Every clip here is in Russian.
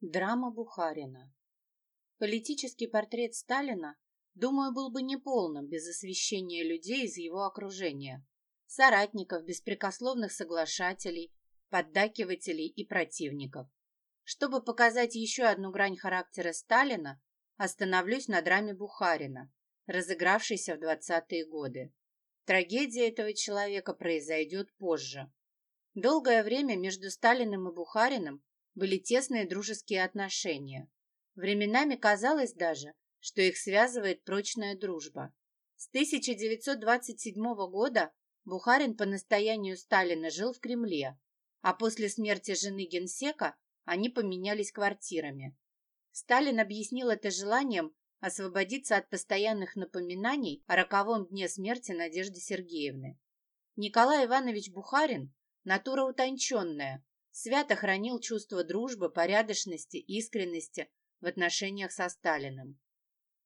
Драма Бухарина. Политический портрет Сталина, думаю, был бы неполным без освещения людей из его окружения, соратников, беспрекословных соглашателей, поддакивателей и противников. Чтобы показать еще одну грань характера Сталина, остановлюсь на драме Бухарина, разыгравшейся в 20-е годы. Трагедия этого человека произойдет позже. Долгое время между Сталиным и Бухариным были тесные дружеские отношения. Временами казалось даже, что их связывает прочная дружба. С 1927 года Бухарин по настоянию Сталина жил в Кремле, а после смерти жены генсека они поменялись квартирами. Сталин объяснил это желанием освободиться от постоянных напоминаний о роковом дне смерти Надежды Сергеевны. Николай Иванович Бухарин – натура утонченная, свято хранил чувство дружбы, порядочности, искренности в отношениях со Сталиным.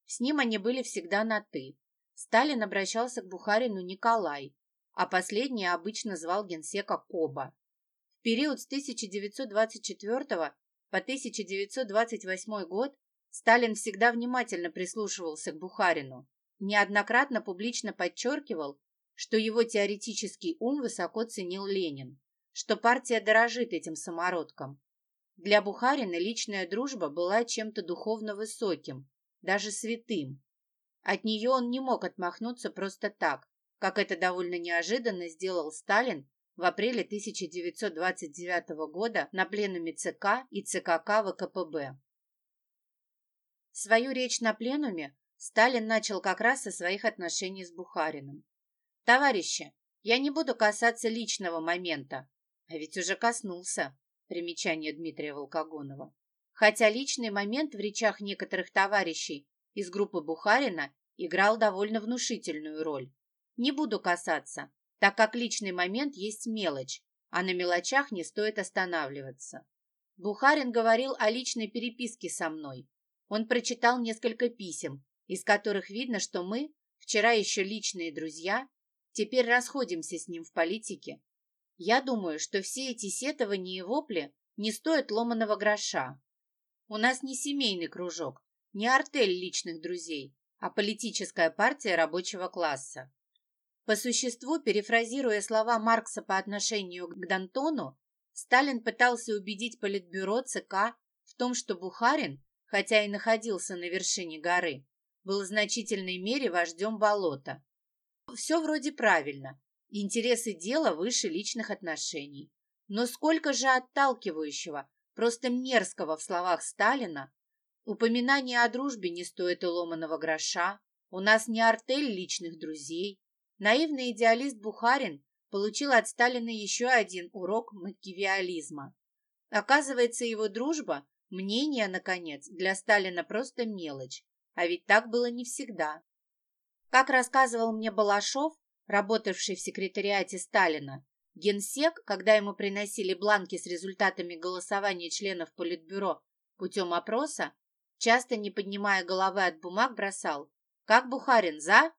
С ним они были всегда на «ты». Сталин обращался к Бухарину Николай, а последний обычно звал генсека Коба. В период с 1924 по 1928 год Сталин всегда внимательно прислушивался к Бухарину, неоднократно публично подчеркивал, что его теоретический ум высоко ценил Ленин что партия дорожит этим самородком. Для Бухарина личная дружба была чем-то духовно высоким, даже святым. От нее он не мог отмахнуться просто так, как это довольно неожиданно сделал Сталин в апреле 1929 года на пленуме ЦК и ЦКК ВКПБ. Свою речь на пленуме Сталин начал как раз со своих отношений с Бухариным. «Товарищи, я не буду касаться личного момента, а ведь уже коснулся. Примечание Дмитрия Волкогонова. Хотя личный момент в речах некоторых товарищей из группы Бухарина играл довольно внушительную роль. Не буду касаться, так как личный момент есть мелочь, а на мелочах не стоит останавливаться. Бухарин говорил о личной переписке со мной. Он прочитал несколько писем, из которых видно, что мы, вчера еще личные друзья, теперь расходимся с ним в политике я думаю, что все эти сетования и вопли не стоят ломаного гроша. У нас не семейный кружок, не артель личных друзей, а политическая партия рабочего класса. По существу, перефразируя слова Маркса по отношению к Д'Антону, Сталин пытался убедить Политбюро ЦК в том, что Бухарин, хотя и находился на вершине горы, был в значительной мере вождем болота. Все вроде правильно, Интересы дела выше личных отношений. Но сколько же отталкивающего, просто мерзкого в словах Сталина. Упоминание о дружбе не стоит и ломаного гроша. У нас не артель личных друзей. Наивный идеалист Бухарин получил от Сталина еще один урок маккивиализма. Оказывается, его дружба, мнение, наконец, для Сталина просто мелочь. А ведь так было не всегда. Как рассказывал мне Балашов, работавший в секретариате Сталина, генсек, когда ему приносили бланки с результатами голосования членов Политбюро путем опроса, часто не поднимая головы от бумаг, бросал «Как Бухарин, за?»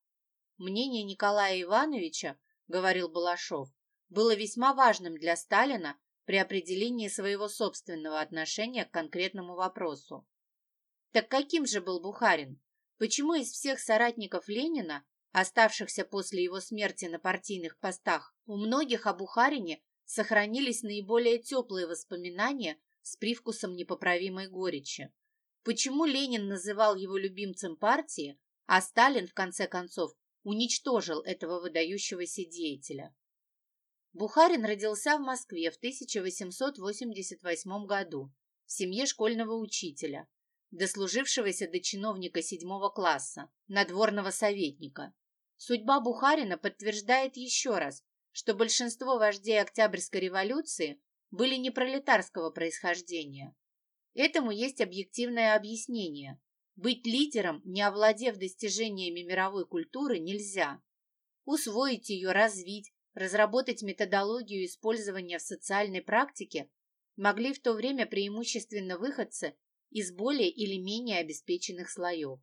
Мнение Николая Ивановича, говорил Балашов, было весьма важным для Сталина при определении своего собственного отношения к конкретному вопросу. Так каким же был Бухарин? Почему из всех соратников Ленина оставшихся после его смерти на партийных постах, у многих о Бухарине сохранились наиболее теплые воспоминания с привкусом непоправимой горечи. Почему Ленин называл его любимцем партии, а Сталин, в конце концов, уничтожил этого выдающегося деятеля? Бухарин родился в Москве в 1888 году в семье школьного учителя, дослужившегося до чиновника седьмого класса, надворного советника. Судьба Бухарина подтверждает еще раз, что большинство вождей Октябрьской революции были не пролетарского происхождения. Этому есть объективное объяснение. Быть лидером, не овладев достижениями мировой культуры, нельзя. Усвоить ее, развить, разработать методологию использования в социальной практике могли в то время преимущественно выходцы из более или менее обеспеченных слоев.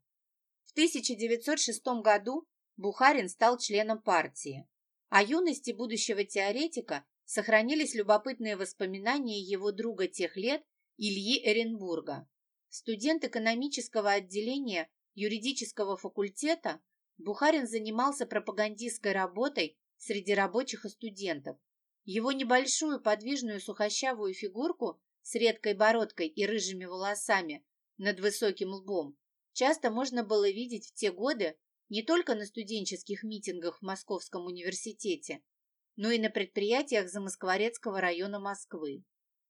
В 1906 году Бухарин стал членом партии. О юности будущего теоретика сохранились любопытные воспоминания его друга тех лет Ильи Эренбурга. Студент экономического отделения юридического факультета, Бухарин занимался пропагандистской работой среди рабочих и студентов. Его небольшую подвижную сухощавую фигурку с редкой бородкой и рыжими волосами над высоким лбом часто можно было видеть в те годы не только на студенческих митингах в Московском университете, но и на предприятиях Замоскворецкого района Москвы.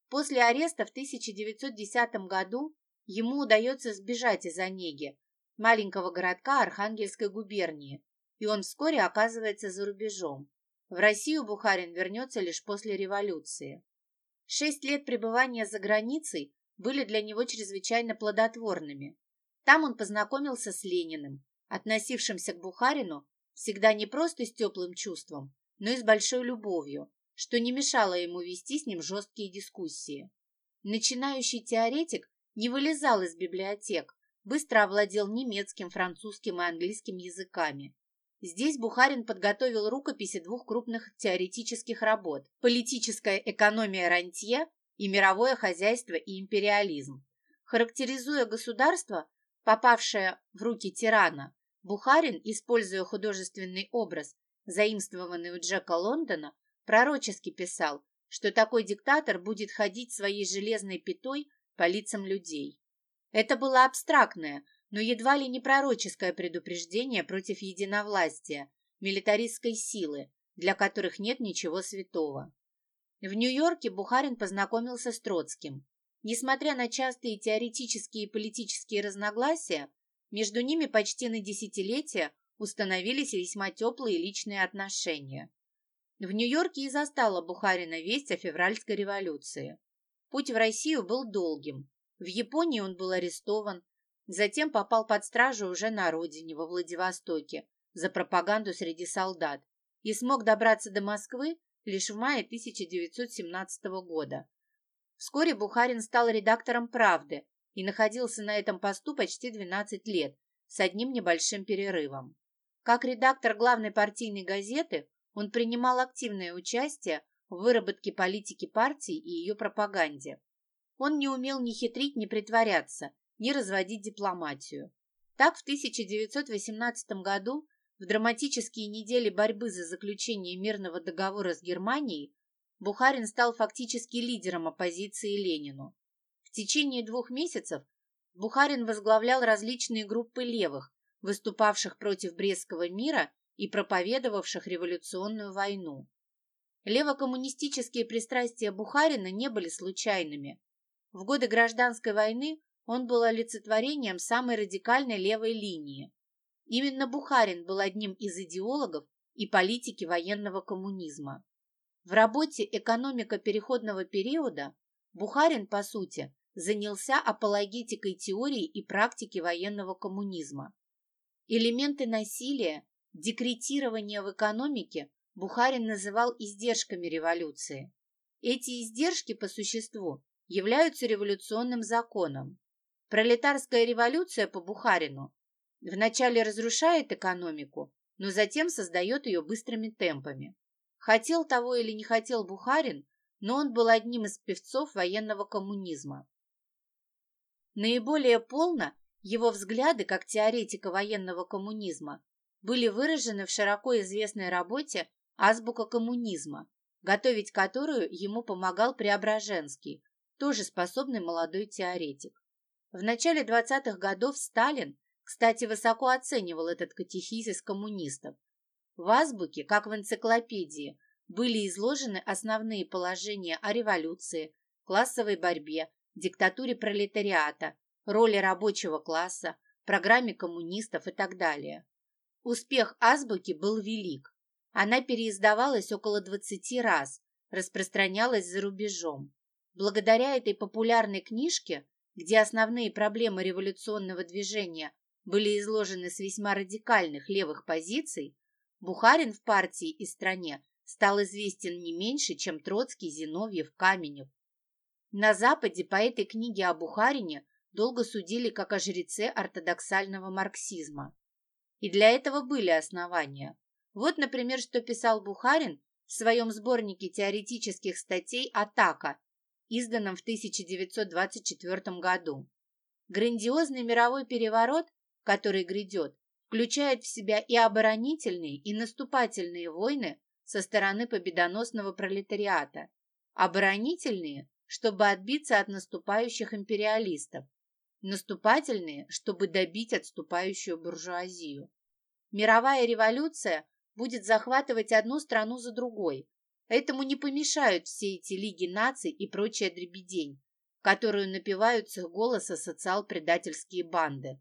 После ареста в 1910 году ему удается сбежать из Онеги, маленького городка Архангельской губернии, и он вскоре оказывается за рубежом. В Россию Бухарин вернется лишь после революции. Шесть лет пребывания за границей были для него чрезвычайно плодотворными. Там он познакомился с Лениным, относившимся к Бухарину всегда не просто с теплым чувством, но и с большой любовью, что не мешало ему вести с ним жесткие дискуссии. Начинающий теоретик не вылезал из библиотек, быстро овладел немецким, французским и английским языками. Здесь Бухарин подготовил рукописи двух крупных теоретических работ «Политическая экономия рантье» и «Мировое хозяйство и империализм». Характеризуя государство, попавшее в руки тирана, Бухарин, используя художественный образ, заимствованный у Джека Лондона, пророчески писал, что такой диктатор будет ходить своей железной пятой по лицам людей. Это было абстрактное, но едва ли не пророческое предупреждение против единовластия, милитаристской силы, для которых нет ничего святого. В Нью-Йорке Бухарин познакомился с Троцким. Несмотря на частые теоретические и политические разногласия, между ними почти на десятилетия установились весьма теплые личные отношения. В Нью-Йорке и застала Бухарина весть о февральской революции. Путь в Россию был долгим. В Японии он был арестован, затем попал под стражу уже на родине, во Владивостоке, за пропаганду среди солдат и смог добраться до Москвы лишь в мае 1917 года. Вскоре Бухарин стал редактором «Правды» и находился на этом посту почти 12 лет, с одним небольшим перерывом. Как редактор главной партийной газеты он принимал активное участие в выработке политики партии и ее пропаганде. Он не умел ни хитрить, ни притворяться, ни разводить дипломатию. Так в 1918 году в драматические недели борьбы за заключение мирного договора с Германией Бухарин стал фактически лидером оппозиции Ленину. В течение двух месяцев Бухарин возглавлял различные группы левых, выступавших против Брестского мира и проповедовавших революционную войну. Левокоммунистические пристрастия Бухарина не были случайными. В годы гражданской войны он был олицетворением самой радикальной левой линии. Именно Бухарин был одним из идеологов и политики военного коммунизма. В работе «Экономика переходного периода» Бухарин, по сути, занялся апологетикой теории и практики военного коммунизма. Элементы насилия, декретирования в экономике Бухарин называл издержками революции. Эти издержки, по существу, являются революционным законом. Пролетарская революция по Бухарину вначале разрушает экономику, но затем создает ее быстрыми темпами. Хотел того или не хотел Бухарин, но он был одним из певцов военного коммунизма. Наиболее полно его взгляды как теоретика военного коммунизма были выражены в широко известной работе «Азбука коммунизма», готовить которую ему помогал Преображенский, тоже способный молодой теоретик. В начале 20-х годов Сталин, кстати, высоко оценивал этот катехизис коммунистов. В азбуке, как в энциклопедии, были изложены основные положения о революции, классовой борьбе, диктатуре пролетариата, роли рабочего класса, программе коммунистов и так далее. Успех азбуки был велик. Она переиздавалась около 20 раз, распространялась за рубежом. Благодаря этой популярной книжке, где основные проблемы революционного движения были изложены с весьма радикальных левых позиций, Бухарин в партии и стране стал известен не меньше, чем Троцкий, Зиновьев, Каменев. На Западе по этой книге о Бухарине долго судили как о жреце ортодоксального марксизма. И для этого были основания. Вот, например, что писал Бухарин в своем сборнике теоретических статей «Атака» изданном в 1924 году. Грандиозный мировой переворот, который грядет, включает в себя и оборонительные, и наступательные войны со стороны победоносного пролетариата. Оборонительные, чтобы отбиться от наступающих империалистов. Наступательные, чтобы добить отступающую буржуазию. Мировая революция будет захватывать одну страну за другой. Этому не помешают все эти лиги наций и прочая дребедень, которую напевают с их голоса социал-предательские банды.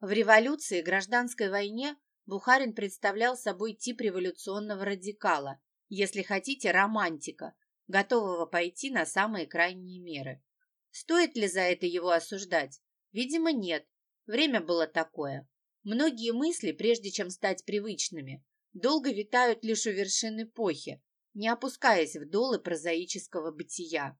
В революции, гражданской войне Бухарин представлял собой тип революционного радикала, если хотите, романтика, готового пойти на самые крайние меры. Стоит ли за это его осуждать? Видимо, нет. Время было такое. Многие мысли, прежде чем стать привычными, долго витают лишь у вершин эпохи, не опускаясь в долы прозаического бытия.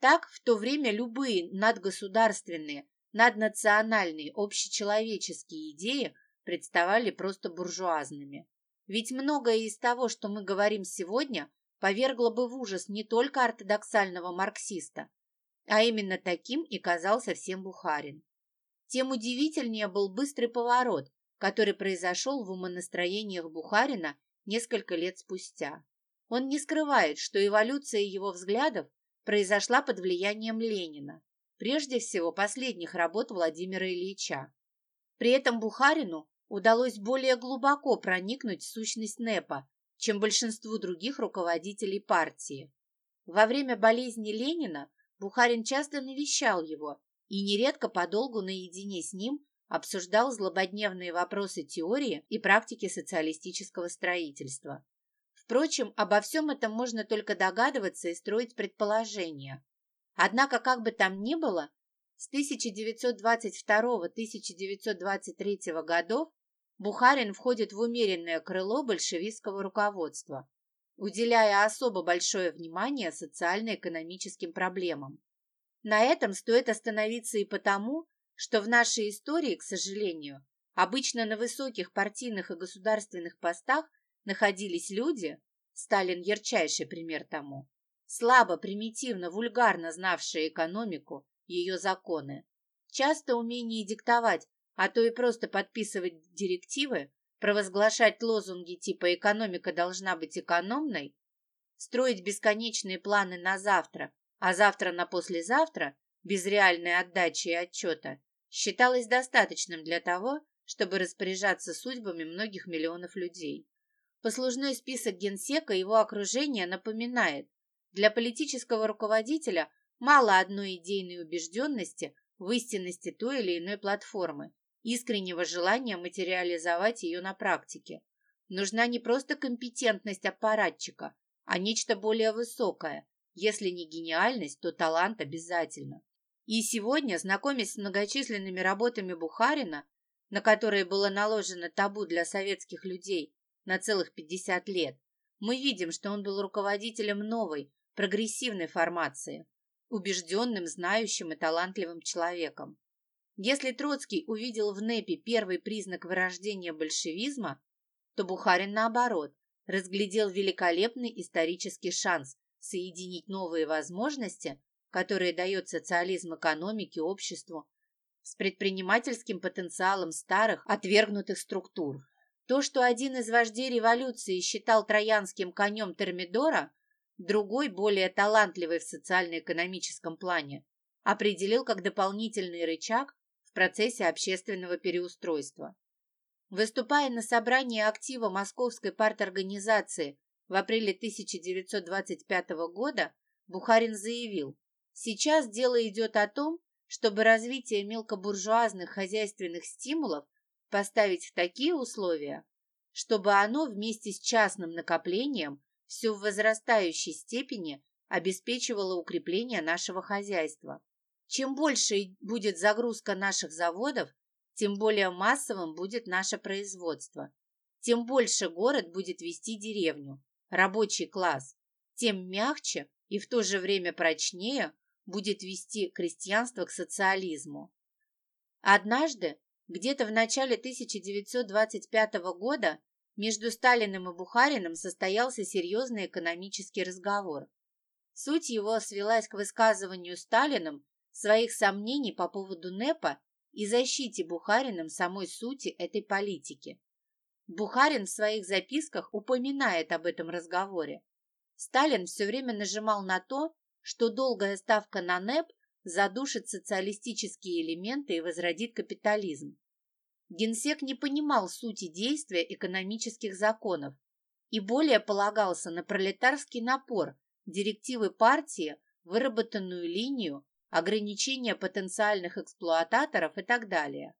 Так, в то время любые надгосударственные, наднациональные, общечеловеческие идеи представали просто буржуазными. Ведь многое из того, что мы говорим сегодня, повергло бы в ужас не только ортодоксального марксиста, а именно таким и казался всем Бухарин. Тем удивительнее был быстрый поворот, который произошел в умонастроениях Бухарина несколько лет спустя. Он не скрывает, что эволюция его взглядов произошла под влиянием Ленина, прежде всего последних работ Владимира Ильича. При этом Бухарину удалось более глубоко проникнуть в сущность НЭПа, чем большинству других руководителей партии. Во время болезни Ленина Бухарин часто навещал его и нередко подолгу наедине с ним обсуждал злободневные вопросы теории и практики социалистического строительства. Впрочем, обо всем этом можно только догадываться и строить предположения. Однако, как бы там ни было, с 1922-1923 годов Бухарин входит в умеренное крыло большевистского руководства, уделяя особо большое внимание социально-экономическим проблемам. На этом стоит остановиться и потому, что в нашей истории, к сожалению, обычно на высоких партийных и государственных постах находились люди, Сталин ярчайший пример тому, слабо, примитивно, вульгарно знавшие экономику, ее законы. Часто умение диктовать, а то и просто подписывать директивы, провозглашать лозунги типа «экономика должна быть экономной», строить бесконечные планы на завтра а завтра на послезавтра, без реальной отдачи и отчета, считалось достаточным для того, чтобы распоряжаться судьбами многих миллионов людей. Послужной список генсека и его окружения напоминает, для политического руководителя мало одной идейной убежденности в истинности той или иной платформы, искреннего желания материализовать ее на практике. Нужна не просто компетентность аппаратчика, а нечто более высокое, если не гениальность, то талант обязательно. И сегодня, знакомясь с многочисленными работами Бухарина, на которые было наложено табу для советских людей на целых 50 лет, мы видим, что он был руководителем новой, прогрессивной формации, убежденным, знающим и талантливым человеком. Если Троцкий увидел в НЭПе первый признак вырождения большевизма, то Бухарин, наоборот, разглядел великолепный исторический шанс соединить новые возможности, которые дает социализм экономике, обществу, с предпринимательским потенциалом старых, отвергнутых структур. То, что один из вождей революции считал троянским конем Термидора, другой, более талантливый в социально-экономическом плане, определил как дополнительный рычаг процессе общественного переустройства. Выступая на собрании актива Московской парторганизации в апреле 1925 года Бухарин заявил, сейчас дело идет о том, чтобы развитие мелкобуржуазных хозяйственных стимулов поставить в такие условия, чтобы оно вместе с частным накоплением все в возрастающей степени обеспечивало укрепление нашего хозяйства. Чем больше будет загрузка наших заводов, тем более массовым будет наше производство, тем больше город будет вести деревню, рабочий класс, тем мягче и в то же время прочнее будет вести крестьянство к социализму. Однажды, где-то в начале 1925 года, между Сталиным и Бухариным состоялся серьезный экономический разговор. Суть его свелась к высказыванию Сталиным своих сомнений по поводу НЭПа и защите Бухариным самой сути этой политики. Бухарин в своих записках упоминает об этом разговоре. Сталин все время нажимал на то, что долгая ставка на НЭП задушит социалистические элементы и возродит капитализм. Генсек не понимал сути действия экономических законов и более полагался на пролетарский напор, директивы партии, выработанную линию, ограничения потенциальных эксплуататоров и так далее.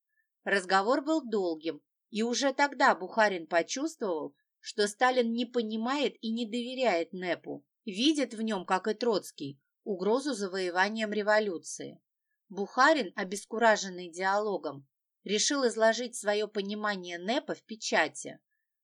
Разговор был долгим, и уже тогда Бухарин почувствовал, что Сталин не понимает и не доверяет НЭПу, видит в нем, как и Троцкий, угрозу завоеванием революции. Бухарин, обескураженный диалогом, решил изложить свое понимание НЭПа в печати.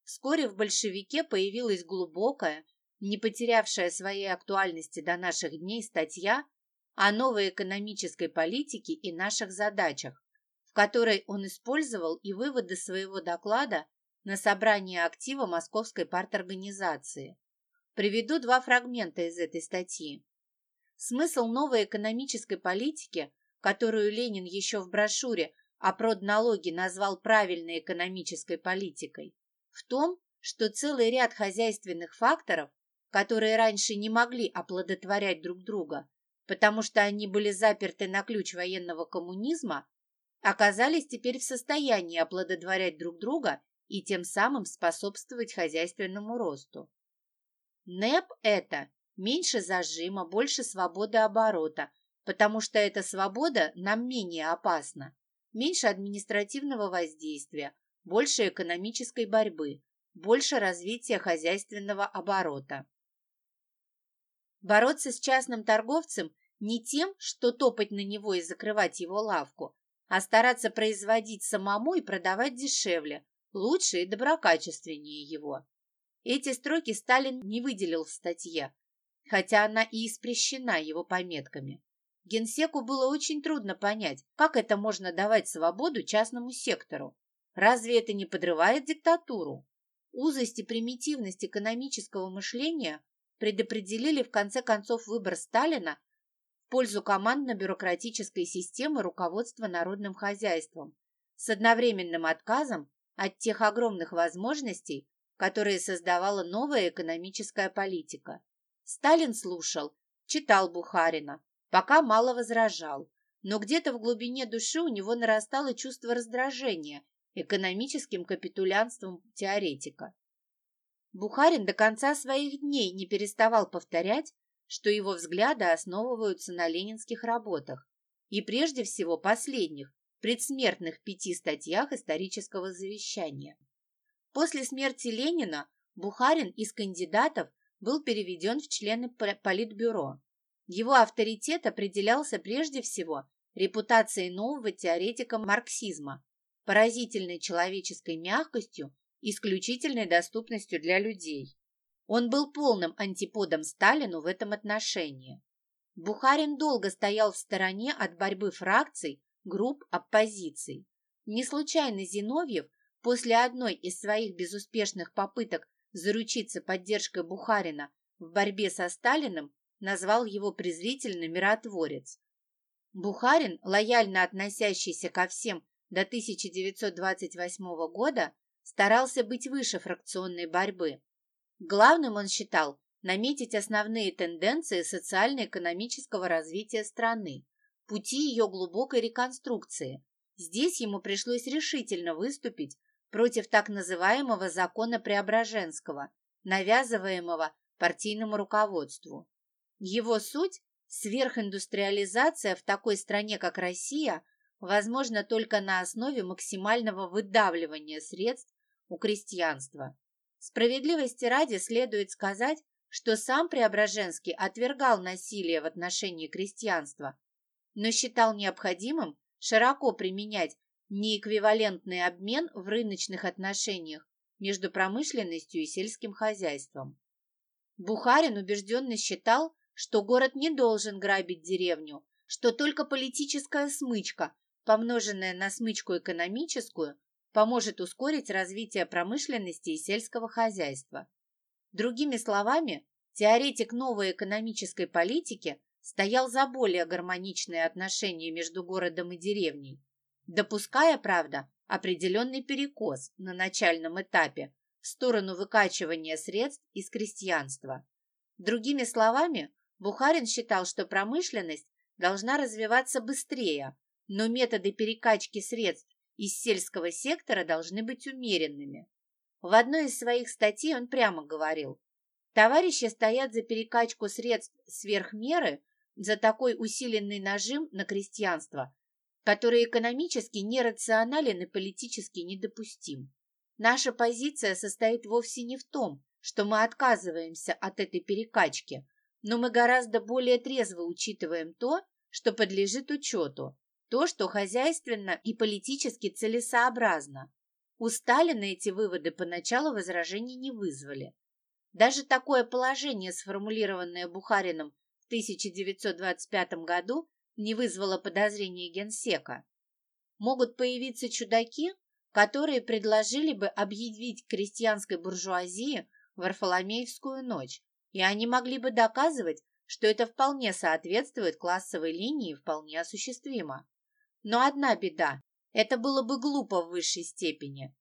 Вскоре в большевике появилась глубокая, не потерявшая своей актуальности до наших дней статья о новой экономической политике и наших задачах, в которой он использовал и выводы своего доклада на собрании актива Московской парторганизации. Приведу два фрагмента из этой статьи. Смысл новой экономической политики, которую Ленин еще в брошюре о продналоге назвал правильной экономической политикой, в том, что целый ряд хозяйственных факторов, которые раньше не могли оплодотворять друг друга, потому что они были заперты на ключ военного коммунизма, оказались теперь в состоянии оплодотворять друг друга и тем самым способствовать хозяйственному росту. НЭП – это меньше зажима, больше свободы оборота, потому что эта свобода нам менее опасна, меньше административного воздействия, больше экономической борьбы, больше развития хозяйственного оборота. Бороться с частным торговцем не тем, что топать на него и закрывать его лавку, а стараться производить самому и продавать дешевле, лучше и доброкачественнее его. Эти строки Сталин не выделил в статье, хотя она и испрещена его пометками. Генсеку было очень трудно понять, как это можно давать свободу частному сектору. Разве это не подрывает диктатуру? Узость и примитивность экономического мышления предопределили в конце концов выбор Сталина пользу командно-бюрократической системы руководства народным хозяйством с одновременным отказом от тех огромных возможностей, которые создавала новая экономическая политика. Сталин слушал, читал Бухарина, пока мало возражал, но где-то в глубине души у него нарастало чувство раздражения экономическим капитулянством теоретика. Бухарин до конца своих дней не переставал повторять, что его взгляды основываются на ленинских работах и прежде всего последних, предсмертных пяти статьях исторического завещания. После смерти Ленина Бухарин из кандидатов был переведен в члены Политбюро. Его авторитет определялся прежде всего репутацией нового теоретика марксизма, поразительной человеческой мягкостью, исключительной доступностью для людей. Он был полным антиподом Сталину в этом отношении. Бухарин долго стоял в стороне от борьбы фракций, групп, оппозиций. Не случайно Зиновьев после одной из своих безуспешных попыток заручиться поддержкой Бухарина в борьбе со Сталиным назвал его презрительно миротворец. Бухарин, лояльно относящийся ко всем до 1928 года, старался быть выше фракционной борьбы, Главным он считал наметить основные тенденции социально-экономического развития страны, пути ее глубокой реконструкции. Здесь ему пришлось решительно выступить против так называемого закона Преображенского, навязываемого партийному руководству. Его суть – сверхиндустриализация в такой стране, как Россия, возможно только на основе максимального выдавливания средств у крестьянства. Справедливости ради следует сказать, что сам Преображенский отвергал насилие в отношении крестьянства, но считал необходимым широко применять неэквивалентный обмен в рыночных отношениях между промышленностью и сельским хозяйством. Бухарин убежденно считал, что город не должен грабить деревню, что только политическая смычка, помноженная на смычку экономическую, поможет ускорить развитие промышленности и сельского хозяйства. Другими словами, теоретик новой экономической политики, стоял за более гармоничные отношения между городом и деревней, допуская, правда, определенный перекос на начальном этапе в сторону выкачивания средств из крестьянства. Другими словами, Бухарин считал, что промышленность должна развиваться быстрее, но методы перекачки средств из сельского сектора должны быть умеренными. В одной из своих статей он прямо говорил, товарищи стоят за перекачку средств сверх меры, за такой усиленный нажим на крестьянство, который экономически нерационален и политически недопустим. Наша позиция состоит вовсе не в том, что мы отказываемся от этой перекачки, но мы гораздо более трезво учитываем то, что подлежит учету, то, что хозяйственно и политически целесообразно. У Сталина эти выводы поначалу возражений не вызвали. Даже такое положение, сформулированное Бухарином в 1925 году, не вызвало подозрений генсека. Могут появиться чудаки, которые предложили бы объявить крестьянской буржуазии Варфоломеевскую ночь, и они могли бы доказывать, что это вполне соответствует классовой линии и вполне осуществимо. Но одна беда – это было бы глупо в высшей степени.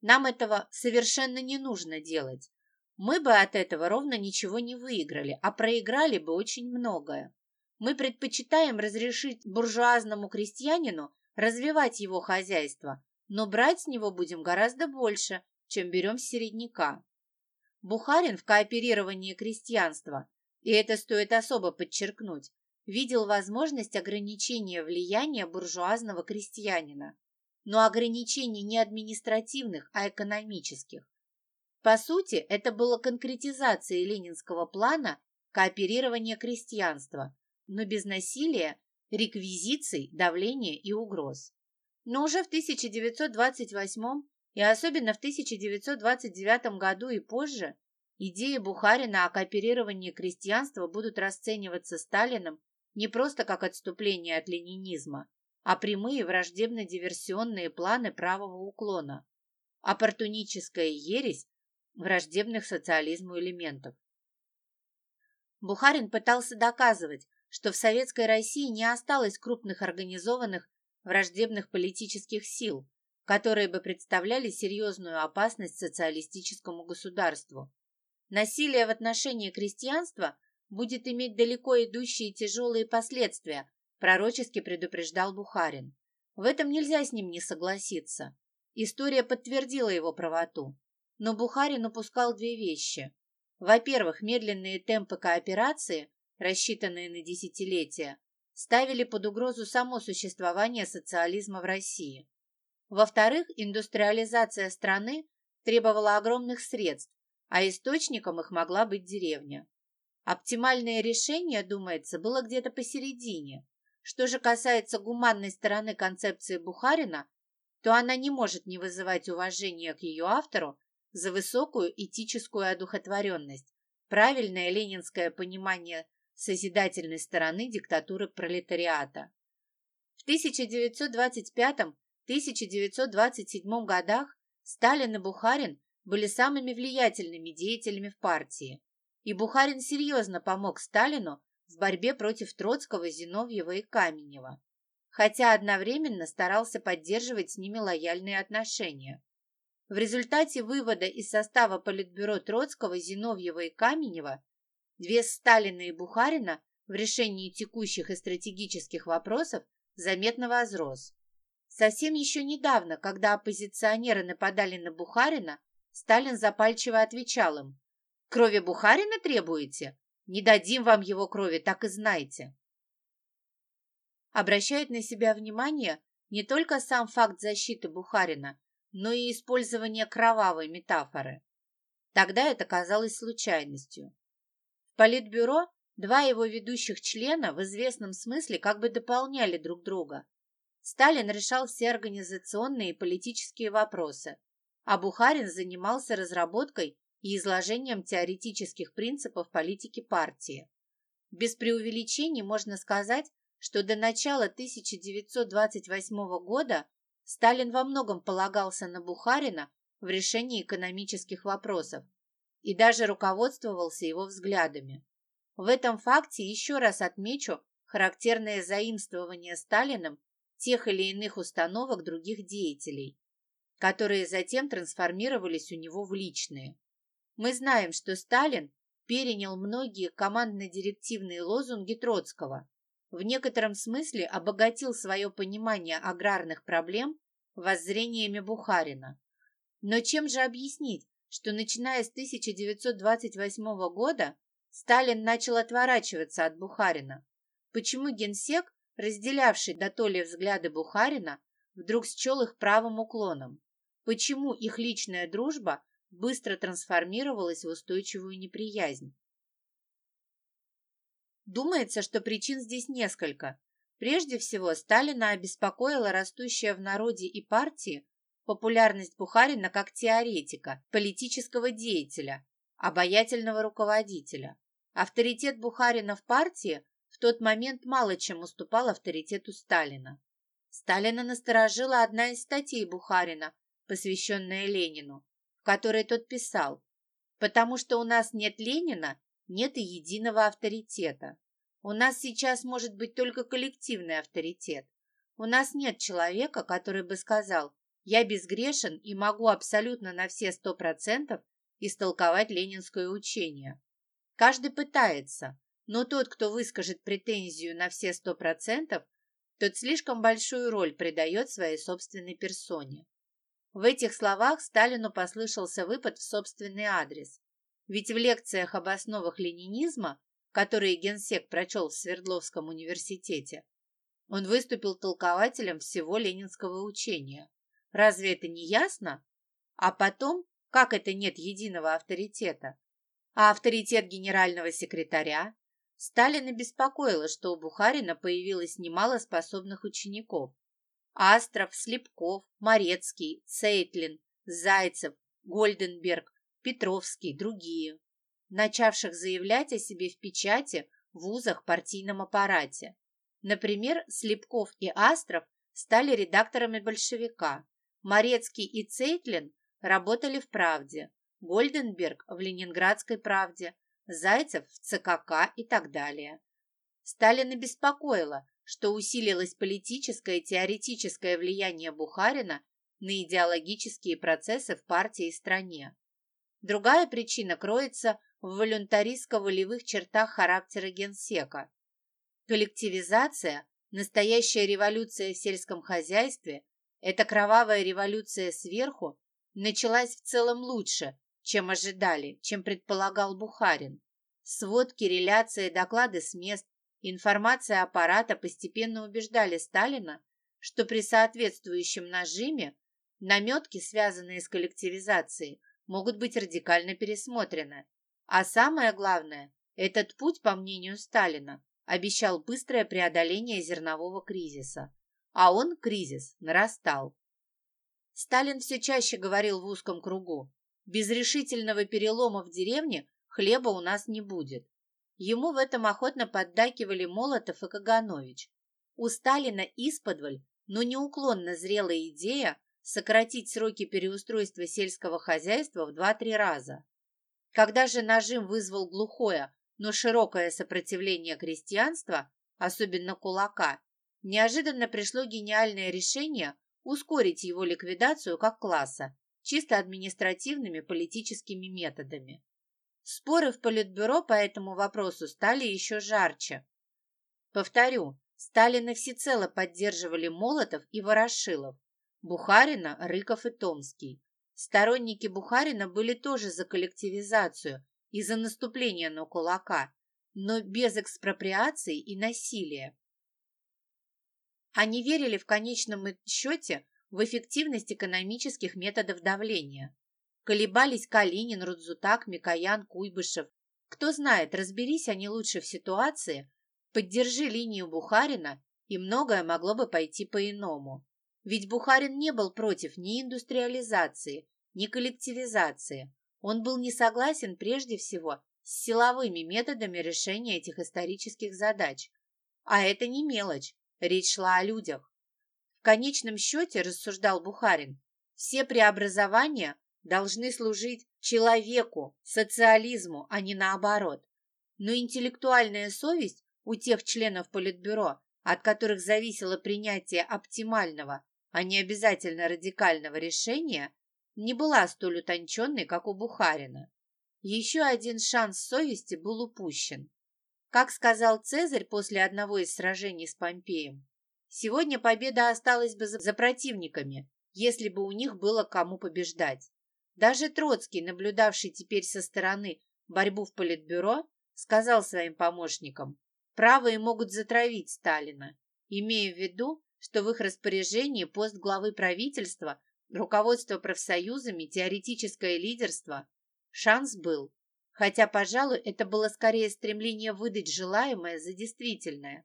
Нам этого совершенно не нужно делать. Мы бы от этого ровно ничего не выиграли, а проиграли бы очень многое. Мы предпочитаем разрешить буржуазному крестьянину развивать его хозяйство, но брать с него будем гораздо больше, чем берем с середняка. Бухарин в кооперировании крестьянства, и это стоит особо подчеркнуть, видел возможность ограничения влияния буржуазного крестьянина, но ограничений не административных, а экономических. По сути, это было конкретизацией ленинского плана кооперирования крестьянства, но без насилия, реквизиций, давления и угроз. Но уже в 1928 и особенно в 1929 году и позже идеи Бухарина о кооперировании крестьянства будут расцениваться Сталином не просто как отступление от ленинизма, а прямые враждебно-диверсионные планы правого уклона, оппортуническая ересь враждебных социализму элементов. Бухарин пытался доказывать, что в Советской России не осталось крупных организованных враждебных политических сил, которые бы представляли серьезную опасность социалистическому государству. Насилие в отношении крестьянства будет иметь далеко идущие тяжелые последствия, пророчески предупреждал Бухарин. В этом нельзя с ним не согласиться. История подтвердила его правоту. Но Бухарин упускал две вещи. Во-первых, медленные темпы кооперации, рассчитанные на десятилетия, ставили под угрозу само существование социализма в России. Во-вторых, индустриализация страны требовала огромных средств, а источником их могла быть деревня. Оптимальное решение, думается, было где-то посередине. Что же касается гуманной стороны концепции Бухарина, то она не может не вызывать уважения к ее автору за высокую этическую одухотворенность, правильное ленинское понимание созидательной стороны диктатуры пролетариата. В 1925-1927 годах Сталин и Бухарин были самыми влиятельными деятелями в партии и Бухарин серьезно помог Сталину в борьбе против Троцкого, Зиновьева и Каменева, хотя одновременно старался поддерживать с ними лояльные отношения. В результате вывода из состава Политбюро Троцкого, Зиновьева и Каменева вес Сталина и Бухарина в решении текущих и стратегических вопросов заметно возрос. Совсем еще недавно, когда оппозиционеры нападали на Бухарина, Сталин запальчиво отвечал им Крови Бухарина требуете? Не дадим вам его крови, так и знайте. Обращает на себя внимание не только сам факт защиты Бухарина, но и использование кровавой метафоры. Тогда это казалось случайностью. В Политбюро два его ведущих члена в известном смысле как бы дополняли друг друга. Сталин решал все организационные и политические вопросы, а Бухарин занимался разработкой и изложением теоретических принципов политики партии. Без преувеличений можно сказать, что до начала 1928 года Сталин во многом полагался на Бухарина в решении экономических вопросов, и даже руководствовался его взглядами. В этом факте еще раз отмечу характерное заимствование Сталиным тех или иных установок других деятелей, которые затем трансформировались у него в личные. Мы знаем, что Сталин перенял многие командно-директивные лозунги Троцкого, в некотором смысле обогатил свое понимание аграрных проблем воззрениями Бухарина. Но чем же объяснить, что начиная с 1928 года Сталин начал отворачиваться от Бухарина? Почему генсек, разделявший до то ли взгляды Бухарина, вдруг счел их правым уклоном? Почему их личная дружба быстро трансформировалась в устойчивую неприязнь? Думается, что причин здесь несколько. Прежде всего, Сталина обеспокоила растущая в народе и партии популярность Бухарина как теоретика, политического деятеля, обаятельного руководителя. Авторитет Бухарина в партии в тот момент мало чем уступал авторитету Сталина. Сталина насторожила одна из статей Бухарина, посвященная Ленину, в которой тот писал «Потому что у нас нет Ленина, нет и единого авторитета. У нас сейчас может быть только коллективный авторитет. У нас нет человека, который бы сказал «Я безгрешен и могу абсолютно на все сто процентов истолковать ленинское учение». Каждый пытается, но тот, кто выскажет претензию на все сто процентов, тот слишком большую роль придает своей собственной персоне. В этих словах Сталину послышался выпад в собственный адрес. Ведь в лекциях об основах ленинизма, которые генсек прочел в Свердловском университете, он выступил толкователем всего ленинского учения. Разве это не ясно? А потом, как это нет единого авторитета? А авторитет генерального секретаря? Сталина беспокоило, что у Бухарина появилось немало способных учеников. Астров, Слепков, Морецкий, Цейтлин, Зайцев, Гольденберг, Петровский, другие, начавших заявлять о себе в печати, в вузах, партийном аппарате. Например, Слепков и Астров стали редакторами «Большевика», Морецкий и Цейтлин работали в «Правде», Гольденберг в «Ленинградской правде», Зайцев в ЦКК и так далее. Сталина беспокоило, что усилилось политическое и теоретическое влияние Бухарина на идеологические процессы в партии и стране. Другая причина кроется в волюнтаристско-волевых чертах характера генсека. Коллективизация, настоящая революция в сельском хозяйстве, эта кровавая революция сверху, началась в целом лучше, чем ожидали, чем предполагал Бухарин. Сводки, реляции, доклады с мест, информация аппарата постепенно убеждали Сталина, что при соответствующем нажиме наметки, связанные с коллективизацией, могут быть радикально пересмотрены. А самое главное, этот путь, по мнению Сталина, обещал быстрое преодоление зернового кризиса. А он, кризис, нарастал. Сталин все чаще говорил в узком кругу, без решительного перелома в деревне хлеба у нас не будет. Ему в этом охотно поддакивали Молотов и Каганович. У Сталина исподволь, но неуклонно зрелая идея сократить сроки переустройства сельского хозяйства в 2-3 раза. Когда же нажим вызвал глухое, но широкое сопротивление крестьянства, особенно кулака, неожиданно пришло гениальное решение ускорить его ликвидацию как класса чисто административными политическими методами. Споры в Политбюро по этому вопросу стали еще жарче. Повторю, Сталина всецело поддерживали Молотов и Ворошилов, Бухарина, Рыков и Томский. Сторонники Бухарина были тоже за коллективизацию и за наступление на кулака, но без экспроприации и насилия. Они верили в конечном счете в эффективность экономических методов давления. Колебались Калинин, Рудзутак, Микоян, Куйбышев. Кто знает, разберись они лучше в ситуации, поддержи линию Бухарина, и многое могло бы пойти по-иному. Ведь Бухарин не был против ни индустриализации, ни коллективизации. Он был не согласен прежде всего с силовыми методами решения этих исторических задач. А это не мелочь, речь шла о людях. В конечном счете, рассуждал Бухарин, все преобразования должны служить человеку, социализму, а не наоборот. Но интеллектуальная совесть у тех членов Политбюро, от которых зависело принятие оптимального, а не обязательно радикального решения, не была столь утонченной, как у Бухарина. Еще один шанс совести был упущен. Как сказал Цезарь после одного из сражений с Помпеем, сегодня победа осталась бы за противниками, если бы у них было кому побеждать. Даже Троцкий, наблюдавший теперь со стороны борьбу в Политбюро, сказал своим помощникам, правые могут затравить Сталина, имея в виду, что в их распоряжении пост главы правительства, руководство профсоюзами, теоретическое лидерство. Шанс был, хотя, пожалуй, это было скорее стремление выдать желаемое за действительное.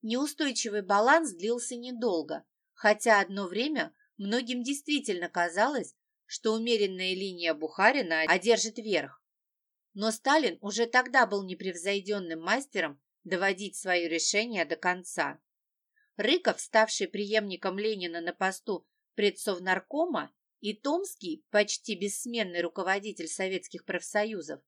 Неустойчивый баланс длился недолго, хотя одно время многим действительно казалось, что умеренная линия Бухарина одержит верх. Но Сталин уже тогда был непревзойденным мастером доводить свое решение до конца. Рыков, ставший преемником Ленина на посту предсовнаркома, и Томский, почти бессменный руководитель советских профсоюзов,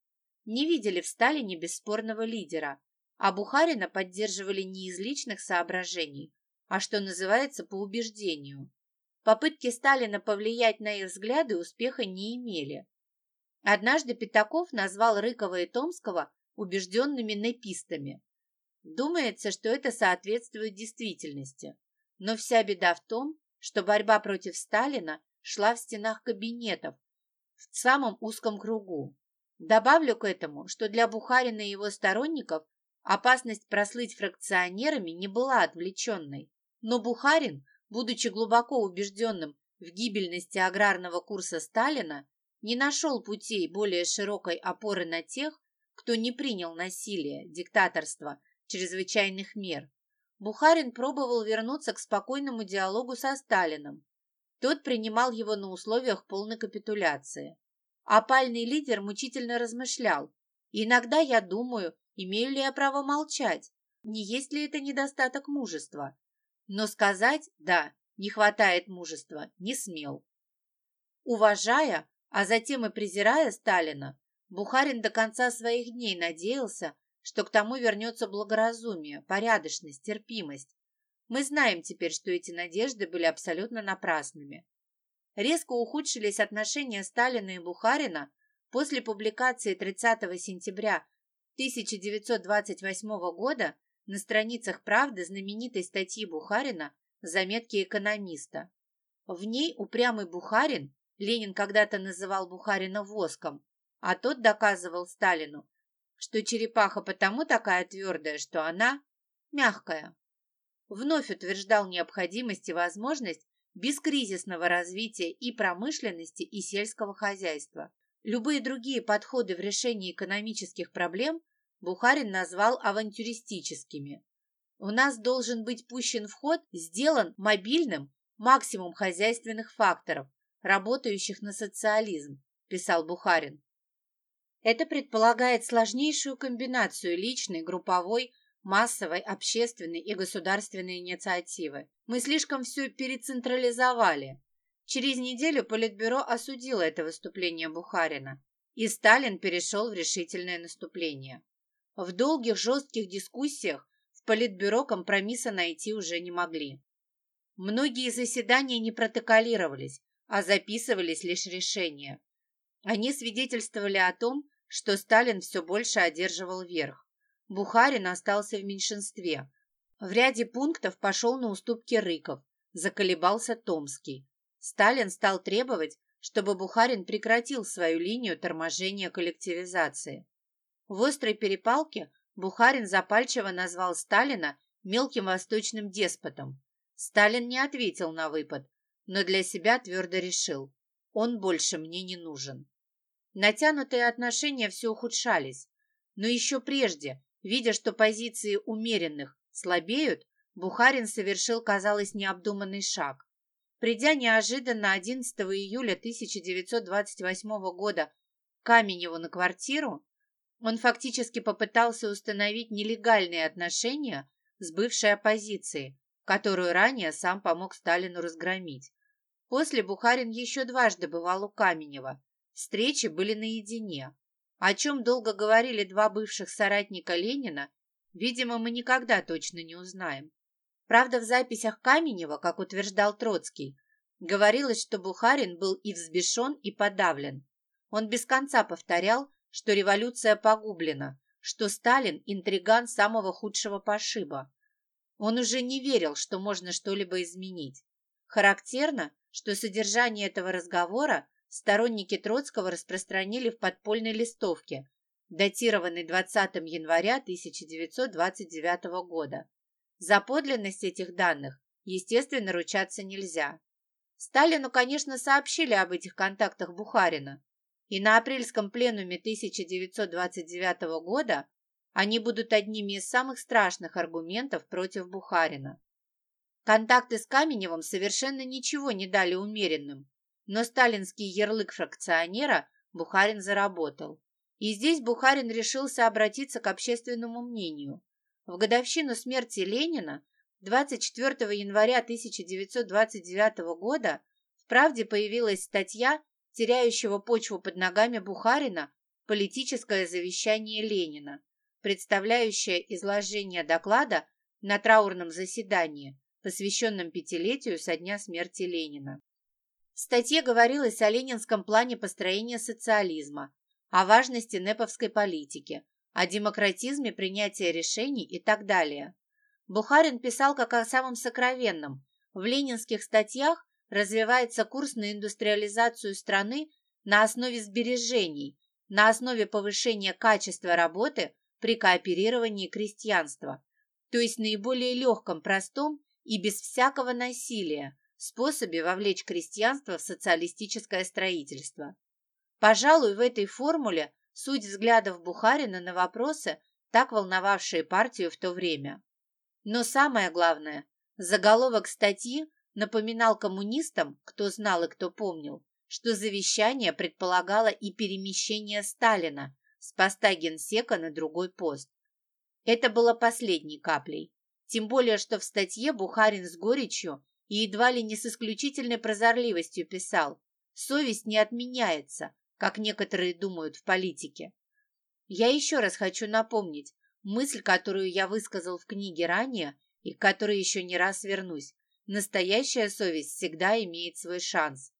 не видели в Сталине бесспорного лидера, а Бухарина поддерживали не из личных соображений, а, что называется, по убеждению. Попытки Сталина повлиять на их взгляды успеха не имели. Однажды Пятаков назвал Рыкова и Томского убежденными непистами. Думается, что это соответствует действительности. Но вся беда в том, что борьба против Сталина шла в стенах кабинетов, в самом узком кругу. Добавлю к этому, что для Бухарина и его сторонников опасность прослыть фракционерами не была отвлеченной. Но Бухарин, будучи глубоко убежденным в гибельности аграрного курса Сталина, не нашел путей более широкой опоры на тех, кто не принял насилие, диктаторство, чрезвычайных мер. Бухарин пробовал вернуться к спокойному диалогу со Сталиным. Тот принимал его на условиях полной капитуляции. Опальный лидер мучительно размышлял. «Иногда я думаю, имею ли я право молчать, не есть ли это недостаток мужества. Но сказать «да», не хватает мужества, не смел. Уважая, а затем и презирая Сталина, Бухарин до конца своих дней надеялся, что к тому вернется благоразумие, порядочность, терпимость. Мы знаем теперь, что эти надежды были абсолютно напрасными. Резко ухудшились отношения Сталина и Бухарина после публикации 30 сентября 1928 года на страницах «Правды» знаменитой статьи Бухарина «Заметки экономиста». В ней упрямый Бухарин, Ленин когда-то называл Бухарина воском, а тот доказывал Сталину, что черепаха потому такая твердая, что она мягкая. Вновь утверждал необходимость и возможность бескризисного развития и промышленности, и сельского хозяйства. Любые другие подходы в решении экономических проблем Бухарин назвал авантюристическими. У нас должен быть пущен в ход, сделан мобильным максимум хозяйственных факторов, работающих на социализм, писал Бухарин. Это предполагает сложнейшую комбинацию личной, групповой, массовой, общественной и государственной инициативы. Мы слишком все перецентрализовали. Через неделю Политбюро осудило это выступление Бухарина, и Сталин перешел в решительное наступление. В долгих жестких дискуссиях в Политбюро компромисса найти уже не могли. Многие заседания не протоколировались, а записывались лишь решения. Они свидетельствовали о том, что Сталин все больше одерживал верх. Бухарин остался в меньшинстве. В ряде пунктов пошел на уступки Рыков, заколебался Томский. Сталин стал требовать, чтобы Бухарин прекратил свою линию торможения коллективизации. В острой перепалке Бухарин запальчиво назвал Сталина мелким восточным деспотом. Сталин не ответил на выпад, но для себя твердо решил – он больше мне не нужен. Натянутые отношения все ухудшались. Но еще прежде, видя, что позиции умеренных слабеют, Бухарин совершил, казалось, необдуманный шаг. Придя неожиданно 11 июля 1928 года Каменеву на квартиру, он фактически попытался установить нелегальные отношения с бывшей оппозицией, которую ранее сам помог Сталину разгромить. После Бухарин еще дважды бывал у Каменева. Встречи были наедине. О чем долго говорили два бывших соратника Ленина, видимо, мы никогда точно не узнаем. Правда, в записях Каменева, как утверждал Троцкий, говорилось, что Бухарин был и взбешен, и подавлен. Он без конца повторял, что революция погублена, что Сталин – интриган самого худшего пошиба. Он уже не верил, что можно что-либо изменить. Характерно, что содержание этого разговора сторонники Троцкого распространили в подпольной листовке, датированной 20 января 1929 года. За подлинность этих данных, естественно, ручаться нельзя. Сталину, конечно, сообщили об этих контактах Бухарина, и на апрельском пленуме 1929 года они будут одними из самых страшных аргументов против Бухарина. Контакты с Каменевым совершенно ничего не дали умеренным, но сталинский ярлык фракционера Бухарин заработал. И здесь Бухарин решился обратиться к общественному мнению. В годовщину смерти Ленина 24 января 1929 года в «Правде» появилась статья теряющего почву под ногами Бухарина «Политическое завещание Ленина», представляющее изложение доклада на траурном заседании, посвященном пятилетию со дня смерти Ленина. В статье говорилось о ленинском плане построения социализма, о важности неповской политики, о демократизме принятия решений и так далее. Бухарин писал как о самом сокровенном. В ленинских статьях развивается курс на индустриализацию страны на основе сбережений, на основе повышения качества работы при кооперировании крестьянства, то есть наиболее легком, простом и без всякого насилия способе вовлечь крестьянство в социалистическое строительство. Пожалуй, в этой формуле суть взглядов Бухарина на вопросы, так волновавшие партию в то время. Но самое главное, заголовок статьи напоминал коммунистам, кто знал и кто помнил, что завещание предполагало и перемещение Сталина с поста генсека на другой пост. Это было последней каплей. Тем более, что в статье Бухарин с горечью и едва ли не с исключительной прозорливостью писал «Совесть не отменяется, как некоторые думают в политике». Я еще раз хочу напомнить мысль, которую я высказал в книге ранее и к которой еще не раз вернусь. Настоящая совесть всегда имеет свой шанс.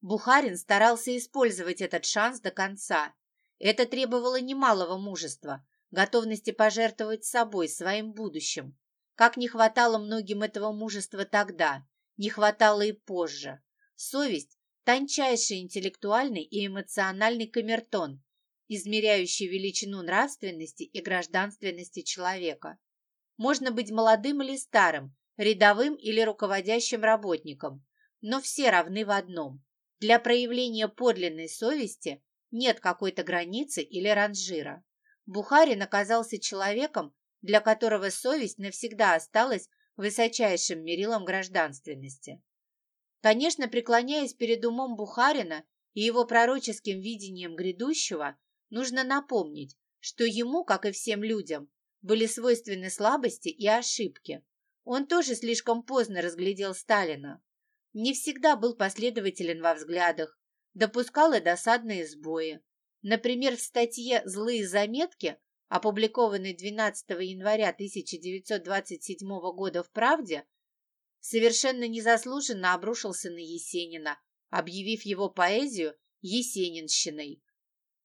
Бухарин старался использовать этот шанс до конца. Это требовало немалого мужества, готовности пожертвовать собой, своим будущим. Как не хватало многим этого мужества тогда, не хватало и позже. Совесть – тончайший интеллектуальный и эмоциональный камертон, измеряющий величину нравственности и гражданственности человека. Можно быть молодым или старым, рядовым или руководящим работником, но все равны в одном. Для проявления подлинной совести нет какой-то границы или ранжира. Бухарин оказался человеком, для которого совесть навсегда осталась высочайшим мерилом гражданственности. Конечно, преклоняясь перед умом Бухарина и его пророческим видением грядущего, нужно напомнить, что ему, как и всем людям, были свойственны слабости и ошибки, он тоже слишком поздно разглядел Сталина. Не всегда был последователен во взглядах, допускал и досадные сбои. Например, в статье «Злые заметки», опубликованной 12 января 1927 года в «Правде», совершенно незаслуженно обрушился на Есенина, объявив его поэзию «Есенинщиной»,